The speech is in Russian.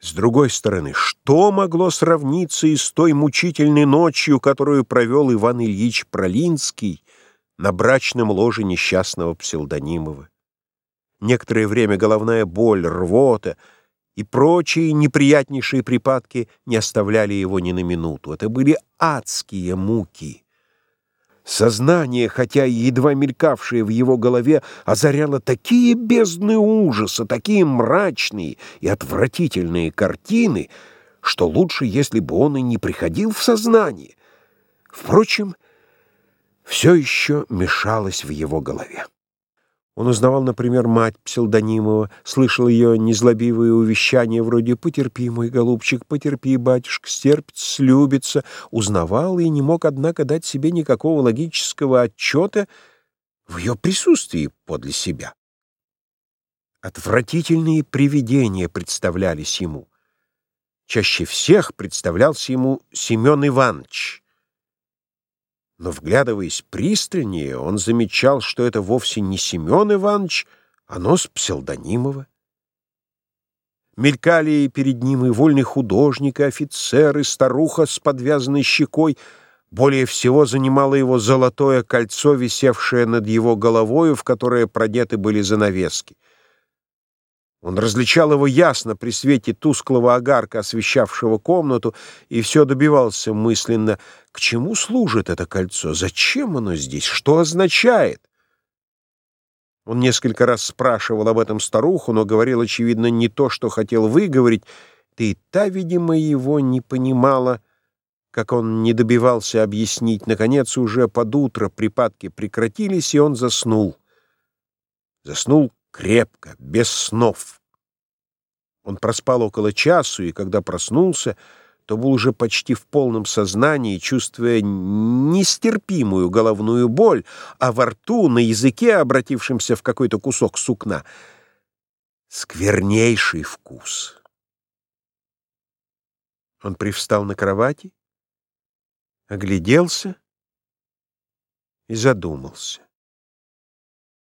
С другой стороны, что могло сравниться и с той мучительной ночью, которую провел Иван Ильич Пролинский на брачном ложе несчастного Псилдонимова? Некоторое время головная боль, рвота и прочие неприятнейшие припадки не оставляли его ни на минуту. Это были адские муки. Сознание, хотя и едва мелькавшее в его голове, озаряло такие бездны ужаса, такие мрачные и отвратительные картины, что лучше, если бы он и не приходил в сознание. Впрочем, все еще мешалось в его голове. Он узнавал, например, мать псевдонимова, слышал ее незлобивые увещания вроде «Потерпи, мой голубчик, потерпи, батюшка, стерпится, слюбится», узнавал и не мог, однако, дать себе никакого логического отчета в ее присутствии подле себя. Отвратительные привидения представлялись ему. Чаще всех представлялся ему Семен Иванович — но, вглядываясь пристальнее, он замечал, что это вовсе не Семен Иванович, а нос псевдонимова. Мелькали перед ним и вольный художник, и офицер, и старуха с подвязанной щекой. Более всего занимало его золотое кольцо, висевшее над его головою, в которое продеты были занавески. Он различал его ясно при свете тусклого огарка, освещавшего комнату, и все добивался мысленно, к чему служит это кольцо, зачем оно здесь, что означает. Он несколько раз спрашивал об этом старуху, но говорил, очевидно, не то, что хотел выговорить, и та, видимо, его не понимала, как он не добивался объяснить. Наконец, уже под утро припадки прекратились, и он заснул. Заснул крепко, без снов. Он проспал около часу, и когда проснулся, то был уже почти в полном сознании, чувствуя нестерпимую головную боль, а во рту, на языке, обратившемся в какой-то кусок сукна, сквернейший вкус. Он привстал на кровати, огляделся и задумался.